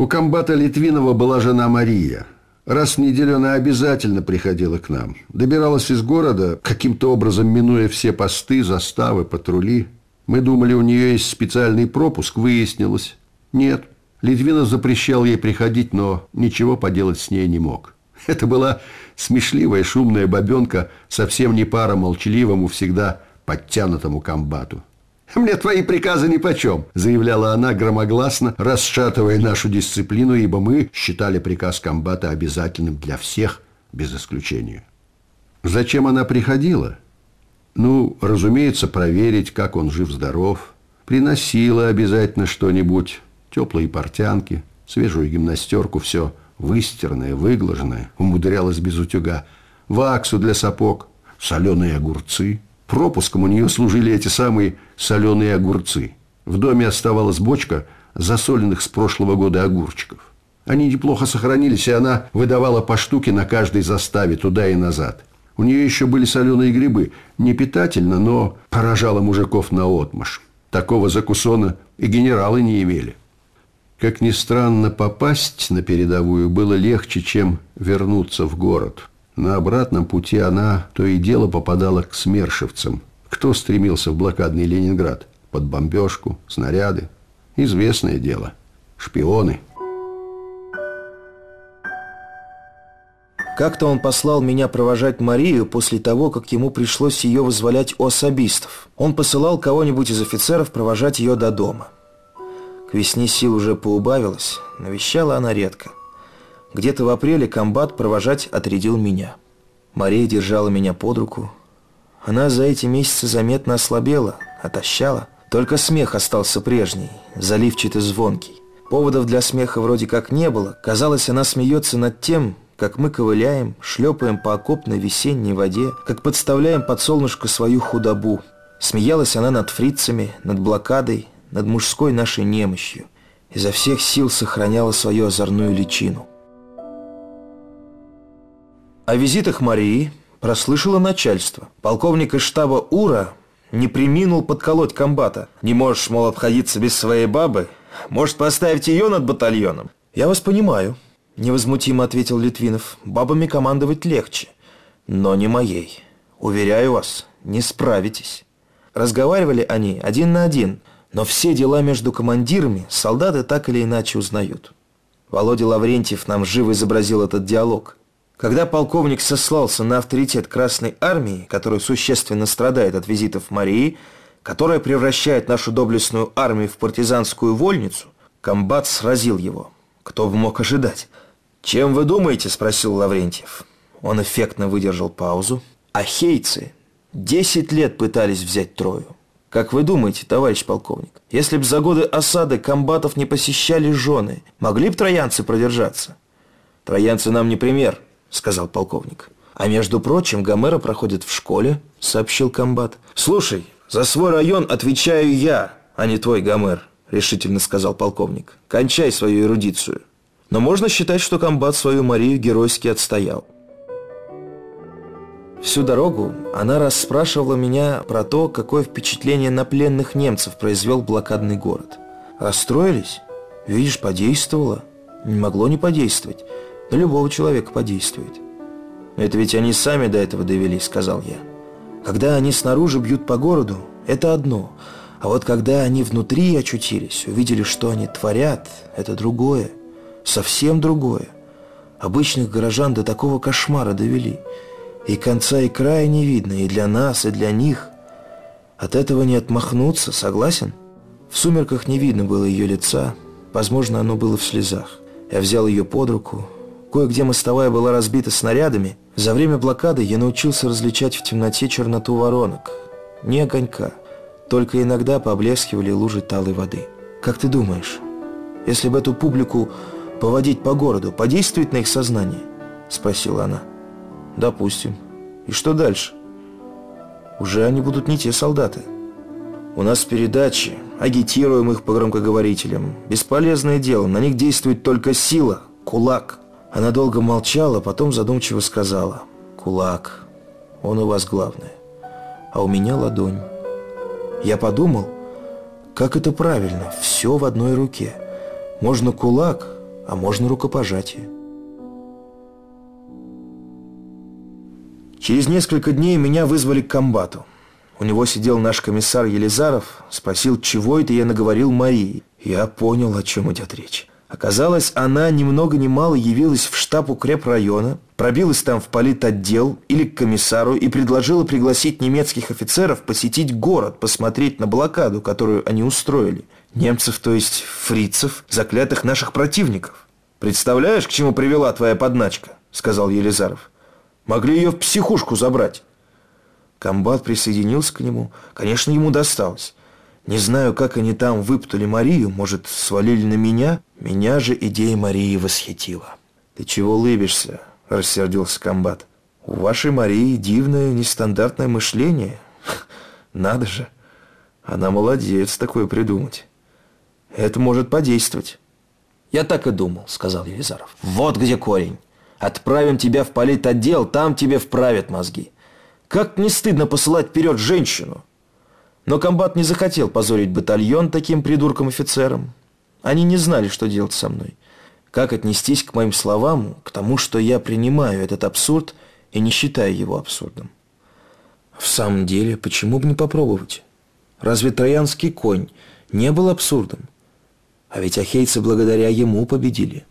У комбата Литвинова была жена Мария. Раз в неделю она обязательно приходила к нам. Добиралась из города, каким-то образом минуя все посты, заставы, патрули. Мы думали, у нее есть специальный пропуск, выяснилось. Нет, Литвинов запрещал ей приходить, но ничего поделать с ней не мог. Это была смешливая, шумная бабенка, совсем не пара молчаливому, всегда подтянутому комбату. «Мне твои приказы нипочем», – заявляла она громогласно, расшатывая нашу дисциплину, ибо мы считали приказ комбата обязательным для всех, без исключения. Зачем она приходила? Ну, разумеется, проверить, как он жив-здоров. Приносила обязательно что-нибудь, теплые портянки, свежую гимнастерку, все выстиранное, выглаженное, умудрялась без утюга, ваксу для сапог, соленые огурцы – Пропуском у нее служили эти самые соленые огурцы. В доме оставалась бочка засоленных с прошлого года огурчиков. Они неплохо сохранились, и она выдавала по штуке на каждой заставе туда и назад. У нее еще были соленые грибы. Не питательно, но поражало мужиков на отмаш. Такого закусона и генералы не имели. Как ни странно, попасть на передовую было легче, чем вернуться в город. На обратном пути она то и дело попадала к смершевцам. Кто стремился в блокадный Ленинград? Под бомбежку, снаряды. Известное дело. Шпионы. Как-то он послал меня провожать Марию после того, как ему пришлось ее вызволять у особистов. Он посылал кого-нибудь из офицеров провожать ее до дома. К весне сил уже поубавилось, навещала она редко. Где-то в апреле комбат провожать отрядил меня. Мария держала меня под руку. Она за эти месяцы заметно ослабела, отощала. Только смех остался прежний, заливчатый звонкий. Поводов для смеха вроде как не было. Казалось, она смеется над тем, как мы ковыляем, шлепаем по окопной весенней воде, как подставляем под солнышко свою худобу. Смеялась она над фрицами, над блокадой, над мужской нашей немощью. Изо всех сил сохраняла свою озорную личину. О визитах Марии прослышало начальство. Полковник из штаба Ура не приминул подколоть комбата. Не можешь, мол, обходиться без своей бабы? Может, поставить ее над батальоном? Я вас понимаю, невозмутимо ответил Литвинов. Бабами командовать легче, но не моей. Уверяю вас, не справитесь. Разговаривали они один на один, но все дела между командирами солдаты так или иначе узнают. Володя Лаврентьев нам живо изобразил этот диалог – когда полковник сослался на авторитет Красной Армии, который существенно страдает от визитов Марии, которая превращает нашу доблестную армию в партизанскую вольницу, комбат сразил его. Кто бы мог ожидать? «Чем вы думаете?» – спросил Лаврентьев. Он эффектно выдержал паузу. «Ахейцы десять лет пытались взять Трою. Как вы думаете, товарищ полковник, если б за годы осады комбатов не посещали жены, могли б троянцы продержаться? Троянцы нам не пример», — сказал полковник. «А между прочим, Гомера проходит в школе», — сообщил комбат. «Слушай, за свой район отвечаю я, а не твой Гомер», — решительно сказал полковник. «Кончай свою эрудицию». Но можно считать, что комбат свою Марию геройски отстоял. Всю дорогу она расспрашивала меня про то, какое впечатление на пленных немцев произвел блокадный город. Расстроились? Видишь, подействовало. Не могло не подействовать. На любого человека подействует. «Это ведь они сами до этого довели», — сказал я. «Когда они снаружи бьют по городу, это одно. А вот когда они внутри очутились, увидели, что они творят, это другое. Совсем другое. Обычных горожан до такого кошмара довели. И конца и края не видно, и для нас, и для них. От этого не отмахнуться, согласен?» В сумерках не видно было ее лица. Возможно, оно было в слезах. Я взял ее под руку, Кое-где мостовая была разбита снарядами. За время блокады я научился различать в темноте черноту воронок. Ни огонька. Только иногда поблескивали лужи талой воды. Как ты думаешь, если бы эту публику поводить по городу, подействует на их сознание? Спросила она. Допустим. И что дальше? Уже они будут не те солдаты. У нас передачи, агитируем их по громкоговорителям. Бесполезное дело, на них действует только сила, кулак. Она долго молчала, потом задумчиво сказала. «Кулак, он у вас главное, а у меня ладонь». Я подумал, как это правильно, все в одной руке. Можно кулак, а можно рукопожатие. Через несколько дней меня вызвали к комбату. У него сидел наш комиссар Елизаров, спросил, чего это я наговорил Марии. Я понял, о чем идет речь. Оказалось, она ни много ни мало явилась в штаб укрепрайона, пробилась там в политотдел или к комиссару и предложила пригласить немецких офицеров посетить город, посмотреть на блокаду, которую они устроили. Немцев, то есть фрицев, заклятых наших противников. «Представляешь, к чему привела твоя подначка?» – сказал Елизаров. «Могли ее в психушку забрать». Комбат присоединился к нему. Конечно, ему досталось. Не знаю, как они там выпутали Марию, может, свалили на меня. Меня же идея Марии восхитила. «Ты чего улыбишься?» – рассердился комбат. «У вашей Марии дивное, нестандартное мышление. Надо же. Она молодец такое придумать. Это может подействовать». «Я так и думал», – сказал Елизаров. «Вот где корень. Отправим тебя в политотдел, там тебе вправят мозги. Как не стыдно посылать вперед женщину?» Но комбат не захотел позорить батальон таким придуркам-офицерам. Они не знали, что делать со мной. Как отнестись к моим словам, к тому, что я принимаю этот абсурд и не считаю его абсурдом. В самом деле, почему бы не попробовать? Разве троянский конь не был абсурдом? А ведь ахейцы благодаря ему победили.